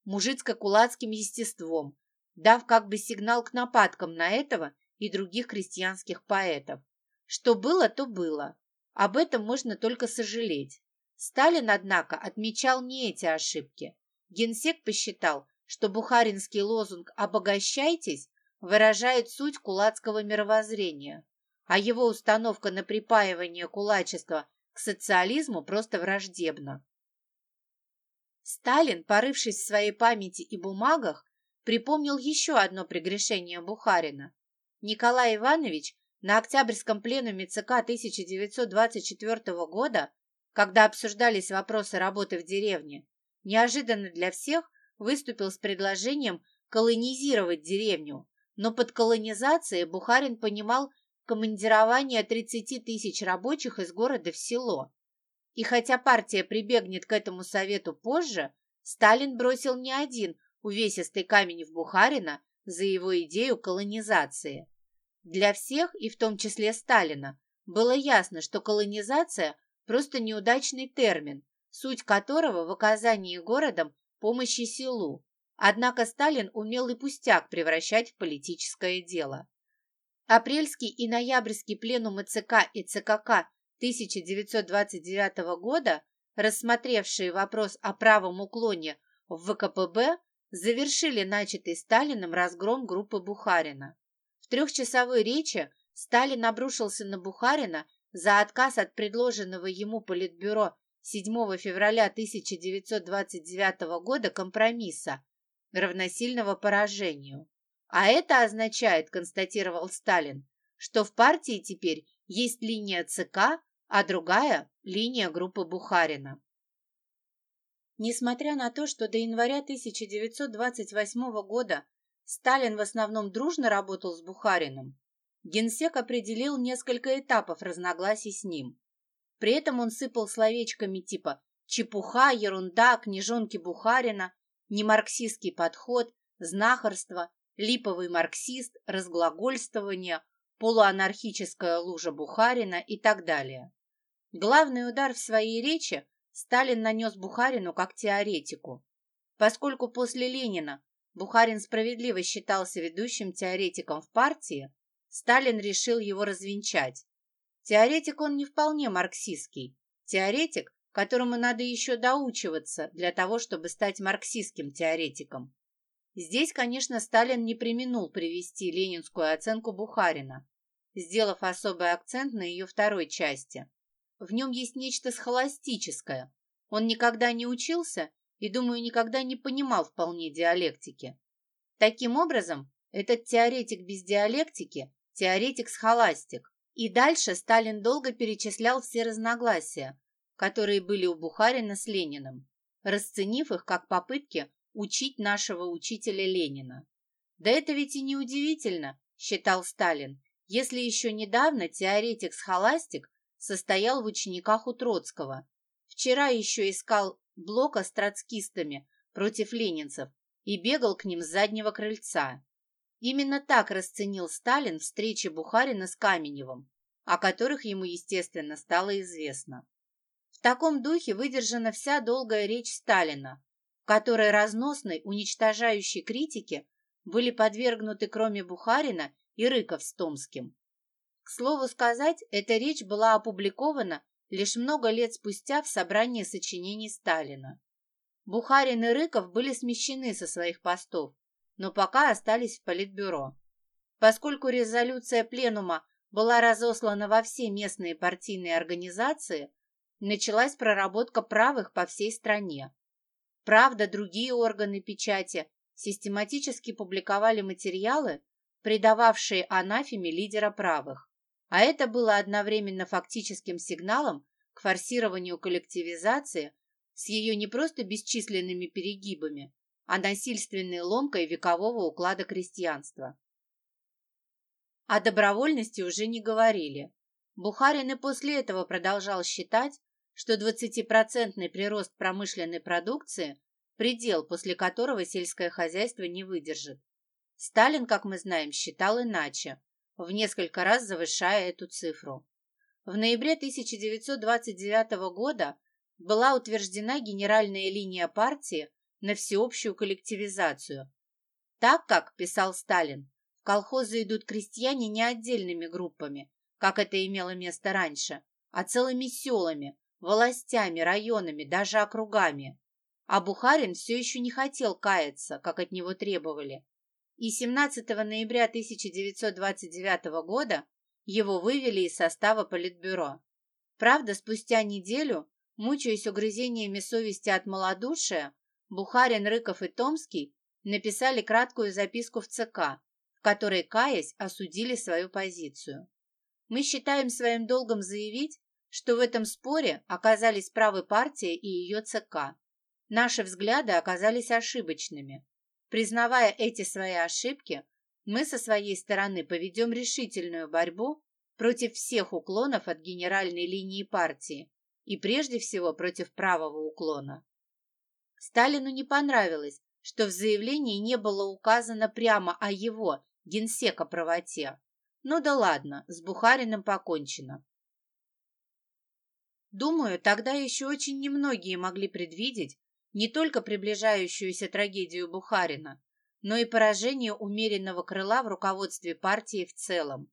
мужицко-кулацким естеством, дав как бы сигнал к нападкам на этого и других крестьянских поэтов. Что было, то было. Об этом можно только сожалеть. Сталин, однако, отмечал не эти ошибки. Генсек посчитал, что бухаринский лозунг «обогащайтесь» выражает суть кулацкого мировоззрения, а его установка на припаивание кулачества к социализму просто враждебна. Сталин, порывшись в своей памяти и бумагах, припомнил еще одно прегрешение Бухарина. Николай Иванович на Октябрьском пленуме ЦК 1924 года, когда обсуждались вопросы работы в деревне, неожиданно для всех выступил с предложением колонизировать деревню, но под колонизацией Бухарин понимал командирование 30 тысяч рабочих из города в село. И хотя партия прибегнет к этому совету позже, Сталин бросил не один увесистый камень в Бухарина за его идею колонизации. Для всех, и в том числе Сталина, было ясно, что колонизация – просто неудачный термин, суть которого в оказании городом помощи селу. Однако Сталин умел и пустяк превращать в политическое дело. Апрельский и ноябрьский пленумы ЦК и ЦКК 1929 года, рассмотревшие вопрос о правом уклоне в ВКПБ, завершили начатый Сталиным разгром группы Бухарина. В трехчасовой речи Сталин обрушился на Бухарина за отказ от предложенного ему Политбюро 7 февраля 1929 года компромисса, равносильного поражению. А это означает, констатировал Сталин, что в партии теперь есть линия ЦК, а другая – линия группы Бухарина. Несмотря на то, что до января 1928 года Сталин в основном дружно работал с Бухариным, генсек определил несколько этапов разногласий с ним. При этом он сыпал словечками типа «чепуха», «ерунда», «книжонки Бухарина», «немарксистский подход», «знахарство», «липовый марксист», «разглагольствование», «полуанархическая лужа Бухарина» и так далее. Главный удар в своей речи Сталин нанес Бухарину как теоретику. Поскольку после Ленина Бухарин справедливо считался ведущим теоретиком в партии, Сталин решил его развенчать. Теоретик он не вполне марксистский. Теоретик, которому надо еще доучиваться для того, чтобы стать марксистским теоретиком. Здесь, конечно, Сталин не применул привести ленинскую оценку Бухарина, сделав особый акцент на ее второй части. В нем есть нечто схоластическое. Он никогда не учился и, думаю, никогда не понимал вполне диалектики. Таким образом, этот теоретик без диалектики – теоретик-схоластик. И дальше Сталин долго перечислял все разногласия, которые были у Бухарина с Лениным, расценив их как попытки учить нашего учителя Ленина. Да это ведь и не удивительно, считал Сталин, если еще недавно теоретик-схоластик состоял в учениках у Троцкого. Вчера еще искал блока с троцкистами против ленинцев и бегал к ним с заднего крыльца. Именно так расценил Сталин встречи Бухарина с Каменевым, о которых ему, естественно, стало известно. В таком духе выдержана вся долгая речь Сталина, в которой разносной, уничтожающей критике были подвергнуты кроме Бухарина и Рыков с Томским. К слову сказать, эта речь была опубликована лишь много лет спустя в собрании сочинений Сталина. Бухарин и Рыков были смещены со своих постов, но пока остались в Политбюро. Поскольку резолюция Пленума была разослана во все местные партийные организации, началась проработка правых по всей стране. Правда, другие органы печати систематически публиковали материалы, придававшие анафеме лидера правых а это было одновременно фактическим сигналом к форсированию коллективизации с ее не просто бесчисленными перегибами, а насильственной ломкой векового уклада крестьянства. О добровольности уже не говорили. Бухарин и после этого продолжал считать, что 20% прирост промышленной продукции – предел, после которого сельское хозяйство не выдержит. Сталин, как мы знаем, считал иначе в несколько раз завышая эту цифру. В ноябре 1929 года была утверждена генеральная линия партии на всеобщую коллективизацию. Так как, писал Сталин, в колхозы идут крестьяне не отдельными группами, как это имело место раньше, а целыми селами, властями, районами, даже округами. А Бухарин все еще не хотел каяться, как от него требовали, и 17 ноября 1929 года его вывели из состава Политбюро. Правда, спустя неделю, мучаясь угрызениями совести от малодушия, Бухарин, Рыков и Томский написали краткую записку в ЦК, в которой, каясь, осудили свою позицию. Мы считаем своим долгом заявить, что в этом споре оказались правы партия и ее ЦК. Наши взгляды оказались ошибочными. Признавая эти свои ошибки, мы со своей стороны поведем решительную борьбу против всех уклонов от генеральной линии партии и прежде всего против правого уклона. Сталину не понравилось, что в заявлении не было указано прямо о его, генсека, правоте. Ну да ладно, с Бухариным покончено. Думаю, тогда еще очень немногие могли предвидеть не только приближающуюся трагедию Бухарина, но и поражение умеренного крыла в руководстве партии в целом.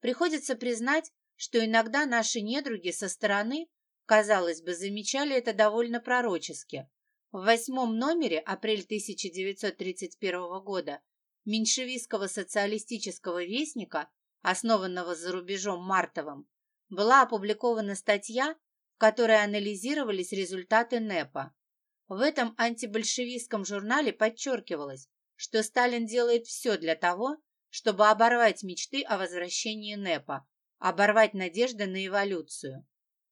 Приходится признать, что иногда наши недруги со стороны, казалось бы, замечали это довольно пророчески. В восьмом номере, апрель 1931 года, меньшевистского социалистического вестника, основанного за рубежом Мартовым, была опубликована статья, в которой анализировались результаты НЭПа. В этом антибольшевистском журнале подчеркивалось, что Сталин делает все для того, чтобы оборвать мечты о возвращении НЭПа, оборвать надежды на эволюцию.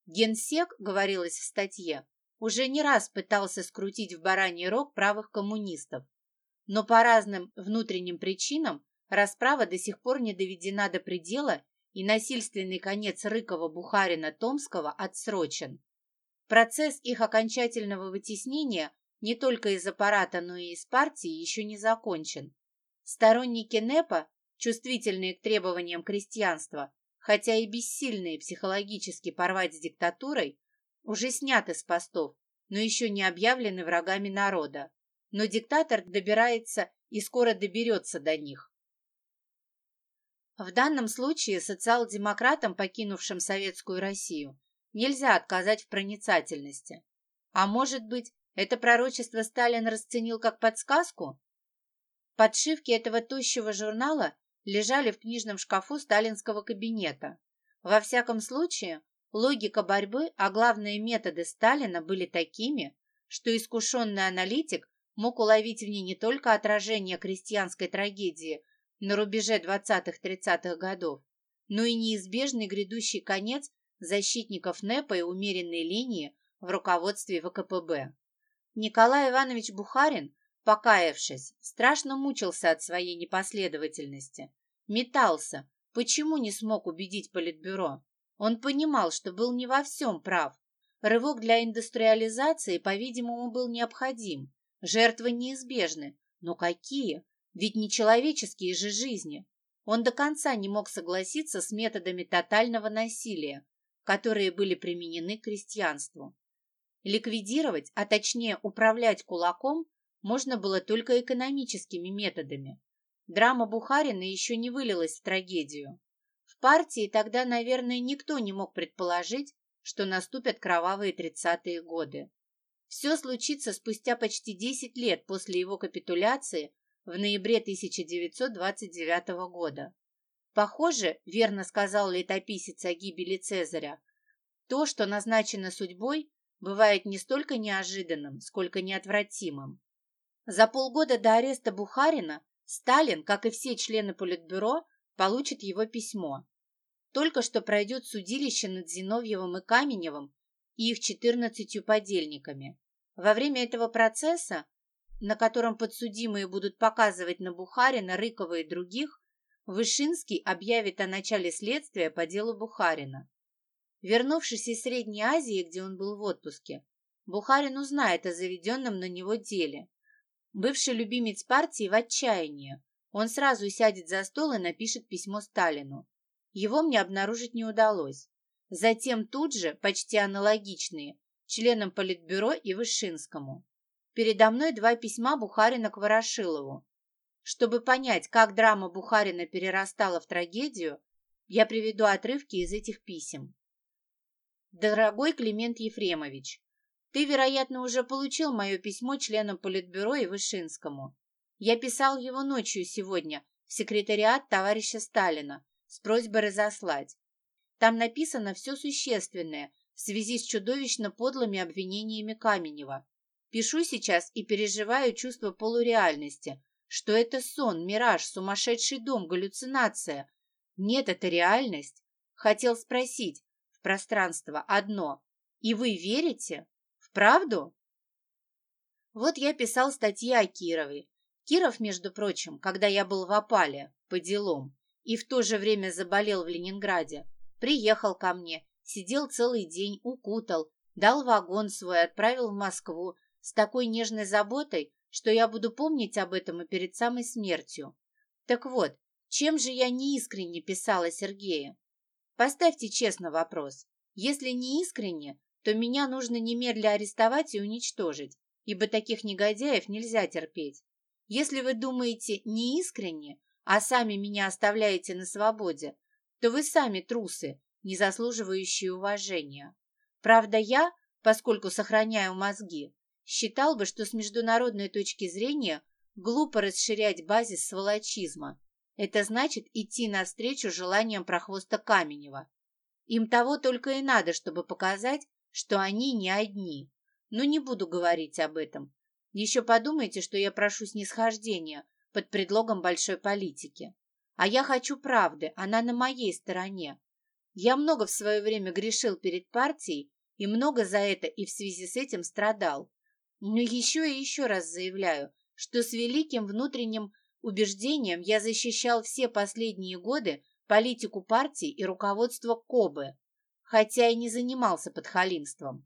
Генсек, говорилось в статье, уже не раз пытался скрутить в бараний рог правых коммунистов, но по разным внутренним причинам расправа до сих пор не доведена до предела и насильственный конец Рыкова-Бухарина-Томского отсрочен. Процесс их окончательного вытеснения не только из аппарата, но и из партии еще не закончен. Сторонники НЭПа, чувствительные к требованиям крестьянства, хотя и бессильные психологически порвать с диктатурой, уже сняты с постов, но еще не объявлены врагами народа. Но диктатор добирается и скоро доберется до них. В данном случае социал-демократам, покинувшим Советскую Россию, нельзя отказать в проницательности. А может быть, это пророчество Сталин расценил как подсказку? Подшивки этого тощего журнала лежали в книжном шкафу сталинского кабинета. Во всяком случае, логика борьбы, а главные методы Сталина были такими, что искушенный аналитик мог уловить в ней не только отражение крестьянской трагедии на рубеже 20-30-х годов, но и неизбежный грядущий конец защитников НЭПа и умеренной линии в руководстве ВКПБ. Николай Иванович Бухарин, покаявшись, страшно мучился от своей непоследовательности. Метался, почему не смог убедить Политбюро. Он понимал, что был не во всем прав. Рывок для индустриализации, по-видимому, был необходим. Жертвы неизбежны. Но какие? Ведь не человеческие же жизни. Он до конца не мог согласиться с методами тотального насилия, которые были применены крестьянству. Ликвидировать, а точнее управлять кулаком, можно было только экономическими методами. Драма Бухарина еще не вылилась в трагедию. В партии тогда, наверное, никто не мог предположить, что наступят кровавые тридцатые годы. Все случится спустя почти 10 лет после его капитуляции в ноябре 1929 года. Похоже, верно сказал летописец о гибели Цезаря, то, что назначено судьбой, бывает не столько неожиданным, сколько неотвратимым. За полгода до ареста Бухарина Сталин, как и все члены Политбюро, получит его письмо. Только что пройдет судилище над Зиновьевым и Каменевым и их четырнадцатью подельниками. Во время этого процесса, на котором подсудимые будут показывать на Бухарина, Рыкова и других, Вышинский объявит о начале следствия по делу Бухарина. Вернувшись из Средней Азии, где он был в отпуске, Бухарин узнает о заведенном на него деле. Бывший любимец партии в отчаянии. Он сразу сядет за стол и напишет письмо Сталину. Его мне обнаружить не удалось. Затем тут же, почти аналогичные, членам Политбюро и Вышинскому. Передо мной два письма Бухарина к Ворошилову. Чтобы понять, как драма Бухарина перерастала в трагедию, я приведу отрывки из этих писем. Дорогой Климент Ефремович, ты, вероятно, уже получил мое письмо членам Политбюро и Вышинскому. Я писал его ночью сегодня в секретариат товарища Сталина с просьбой разослать. Там написано все существенное в связи с чудовищно подлыми обвинениями Каменева. Пишу сейчас и переживаю чувство полуреальности, что это сон, мираж, сумасшедший дом, галлюцинация. Нет, это реальность. Хотел спросить, пространство одно. И вы верите? Вправду? Вот я писал статьи о Кирове. Киров, между прочим, когда я был в опале, по делам, и в то же время заболел в Ленинграде, приехал ко мне, сидел целый день, укутал, дал вагон свой, отправил в Москву с такой нежной заботой, что я буду помнить об этом и перед самой смертью. Так вот, чем же я неискренне писала Сергею? Поставьте честно вопрос. Если не искренне, то меня нужно немедля арестовать и уничтожить, ибо таких негодяев нельзя терпеть. Если вы думаете неискренне, а сами меня оставляете на свободе, то вы сами трусы, не заслуживающие уважения. Правда, я, поскольку сохраняю мозги, считал бы, что с международной точки зрения глупо расширять базис сволочизма. Это значит идти навстречу желаниям прохвоста Каменева. Им того только и надо, чтобы показать, что они не одни. Но не буду говорить об этом. Еще подумайте, что я прошу снисхождения под предлогом большой политики. А я хочу правды, она на моей стороне. Я много в свое время грешил перед партией и много за это и в связи с этим страдал. Но еще и еще раз заявляю, что с великим внутренним убеждением я защищал все последние годы политику партии и руководство КОБы, хотя и не занимался подхалимством.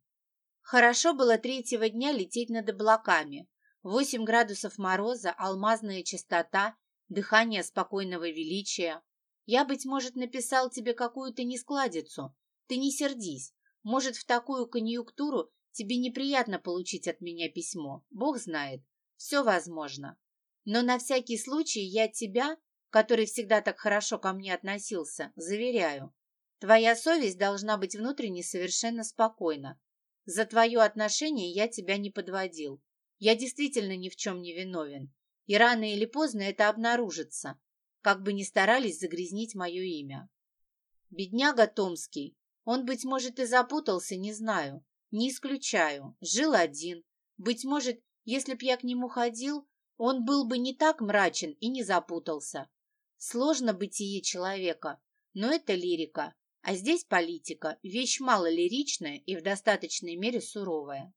Хорошо было третьего дня лететь над облаками. Восемь градусов мороза, алмазная чистота, дыхание спокойного величия. Я, быть может, написал тебе какую-то нескладицу. Ты не сердись. Может, в такую конъюнктуру тебе неприятно получить от меня письмо. Бог знает. Все возможно. Но на всякий случай я тебя, который всегда так хорошо ко мне относился, заверяю. Твоя совесть должна быть внутренне совершенно спокойна. За твое отношение я тебя не подводил. Я действительно ни в чем не виновен. И рано или поздно это обнаружится, как бы ни старались загрязнить мое имя. Бедняга Томский, он, быть может, и запутался, не знаю. Не исключаю. Жил один. Быть может, если б я к нему ходил, он был бы не так мрачен и не запутался. Сложно бытие человека, но это лирика, а здесь политика, вещь мало лиричная и в достаточной мере суровая.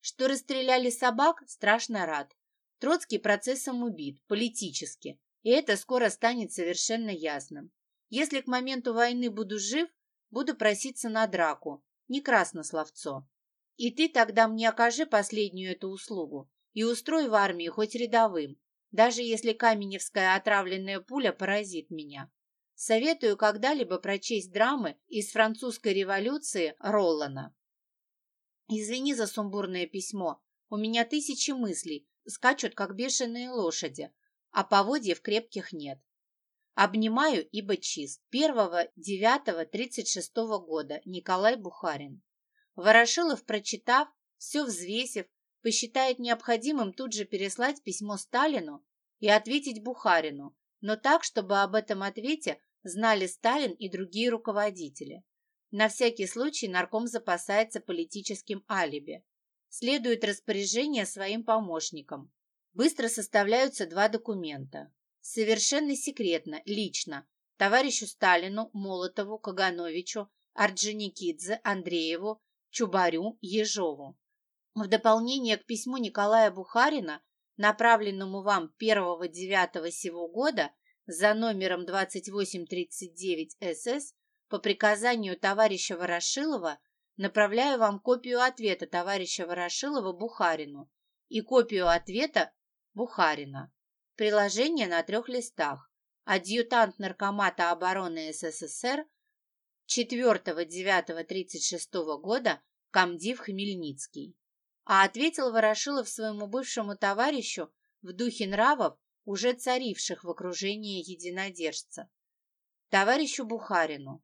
Что расстреляли собак, страшно рад. Троцкий процессом убит, политически, и это скоро станет совершенно ясным. Если к моменту войны буду жив, буду проситься на драку, не красно словцо. И ты тогда мне окажи последнюю эту услугу и устрой в армии хоть рядовым, даже если каменевская отравленная пуля поразит меня. Советую когда-либо прочесть драмы из французской революции Роллана. Извини за сумбурное письмо. У меня тысячи мыслей, скачут, как бешеные лошади, а поводьев крепких нет. Обнимаю, ибо чист. 1.9.36 года. Николай Бухарин. Ворошилов, прочитав, все взвесив, посчитает необходимым тут же переслать письмо Сталину и ответить Бухарину, но так, чтобы об этом ответе знали Сталин и другие руководители. На всякий случай нарком запасается политическим алиби. Следует распоряжение своим помощникам. Быстро составляются два документа. Совершенно секретно, лично, товарищу Сталину, Молотову, Кагановичу, Орджоникидзе, Андрееву, Чубарю, Ежову. В дополнение к письму Николая Бухарина, направленному вам 1-9 сего года за номером 2839 СС по приказанию товарища Ворошилова, направляю вам копию ответа товарища Ворошилова Бухарину и копию ответа Бухарина. Приложение на трех листах. Адъютант Наркомата обороны СССР 4-9-36 года комдив Хмельницкий. А ответил Ворошилов своему бывшему товарищу в духе нравов, уже царивших в окружении единодержца. Товарищу Бухарину.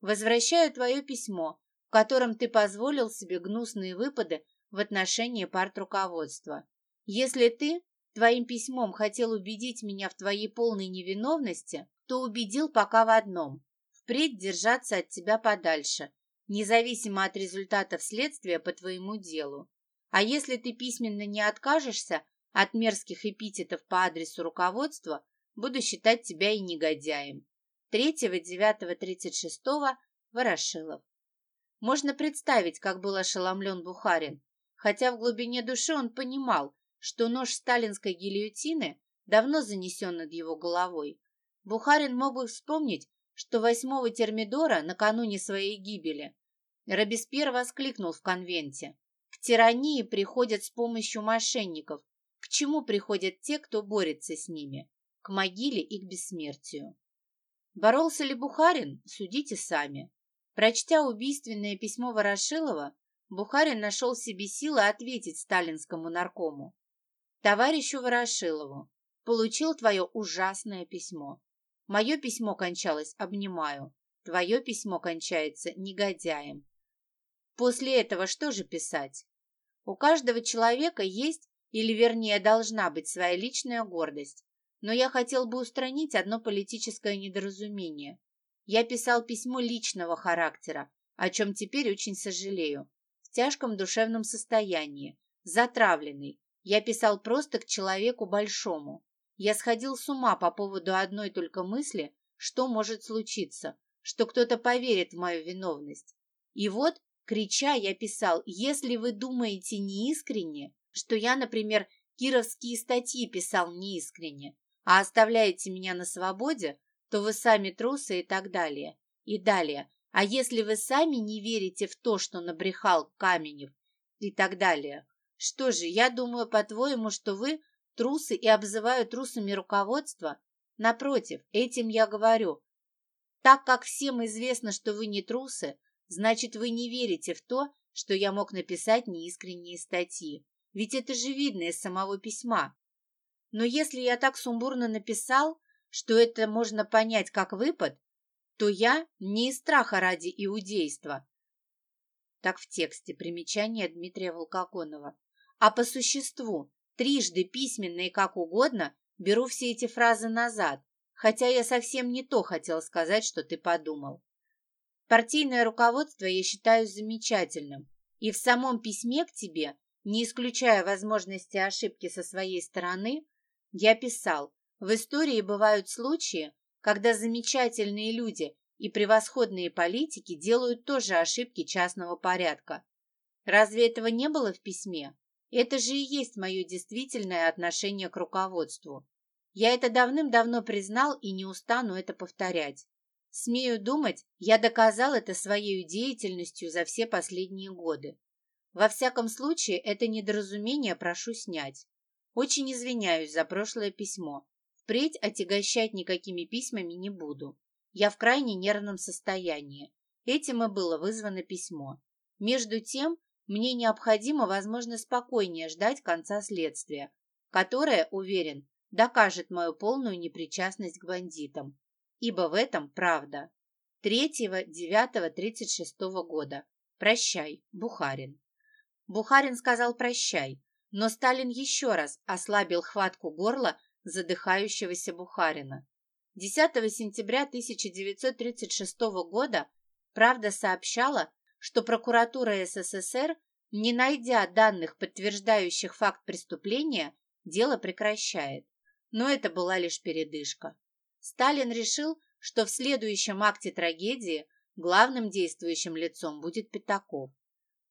Возвращаю твое письмо, в котором ты позволил себе гнусные выпады в отношении партруководства. Если ты твоим письмом хотел убедить меня в твоей полной невиновности, то убедил пока в одном – впредь держаться от тебя подальше, независимо от результатов следствия по твоему делу. А если ты письменно не откажешься от мерзких эпитетов по адресу руководства, буду считать тебя и негодяем. 3-9-36 Ворошилов. Можно представить, как был ошеломлен Бухарин, хотя в глубине души он понимал, что нож сталинской гильотины давно занесен над его головой. Бухарин мог бы вспомнить, что восьмого термидора, накануне своей гибели, Робеспьер воскликнул в конвенте. К тирании приходят с помощью мошенников. К чему приходят те, кто борется с ними? К могиле и к бессмертию. Боролся ли Бухарин? Судите сами. Прочтя убийственное письмо Ворошилова, Бухарин нашел в себе силы ответить сталинскому наркому. Товарищу Ворошилову, получил твое ужасное письмо. Мое письмо кончалось «обнимаю», твое письмо кончается «негодяем». После этого что же писать? У каждого человека есть, или вернее должна быть своя личная гордость, но я хотел бы устранить одно политическое недоразумение. Я писал письмо личного характера, о чем теперь очень сожалею. В тяжком душевном состоянии, затравленный. Я писал просто к человеку большому. Я сходил с ума по поводу одной только мысли, что может случиться, что кто-то поверит в мою виновность. И вот, крича, я писал, если вы думаете неискренне, что я, например, кировские статьи писал неискренне, а оставляете меня на свободе, то вы сами трусы и так далее. И далее. А если вы сами не верите в то, что набрехал Каменев и так далее, что же, я думаю, по-твоему, что вы трусы и обзываю трусами руководство? Напротив, этим я говорю. Так как всем известно, что вы не трусы, значит, вы не верите в то, что я мог написать неискренние статьи. Ведь это же видно из самого письма. Но если я так сумбурно написал, что это можно понять как выпад, то я не из страха ради иудейства. Так в тексте примечание Дмитрия Волкоконова. А по существу, трижды письменно и как угодно, беру все эти фразы назад, хотя я совсем не то хотел сказать, что ты подумал. Партийное руководство я считаю замечательным, и в самом письме к тебе, не исключая возможности ошибки со своей стороны, я писал, в истории бывают случаи, когда замечательные люди и превосходные политики делают тоже ошибки частного порядка. Разве этого не было в письме? Это же и есть мое действительное отношение к руководству. Я это давным-давно признал и не устану это повторять. Смею думать, я доказал это своей деятельностью за все последние годы. Во всяком случае, это недоразумение прошу снять. Очень извиняюсь за прошлое письмо. Впредь отягощать никакими письмами не буду. Я в крайне нервном состоянии. Этим и было вызвано письмо. Между тем, мне необходимо, возможно, спокойнее ждать конца следствия, которое, уверен, докажет мою полную непричастность к бандитам. Ибо в этом правда. 3-9-36 года. Прощай, Бухарин. Бухарин сказал прощай, но Сталин еще раз ослабил хватку горла задыхающегося Бухарина. 10 сентября 1936 года «Правда» сообщала, что прокуратура СССР, не найдя данных, подтверждающих факт преступления, дело прекращает. Но это была лишь передышка. Сталин решил, что в следующем акте трагедии главным действующим лицом будет Пятаков.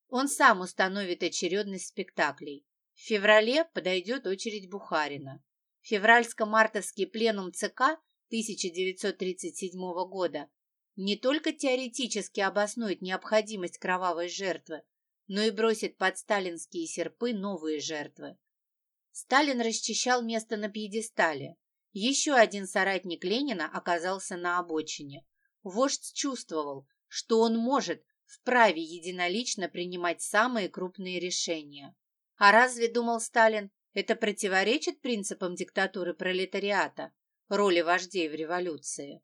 Он сам установит очередность спектаклей. В феврале подойдет очередь Бухарина. Февральско-мартовский пленум ЦК 1937 года не только теоретически обоснует необходимость кровавой жертвы, но и бросит под сталинские серпы новые жертвы. Сталин расчищал место на пьедестале. Еще один соратник Ленина оказался на обочине. Вождь чувствовал, что он может вправе единолично принимать самые крупные решения. А разве, думал Сталин, это противоречит принципам диктатуры пролетариата, роли вождей в революции?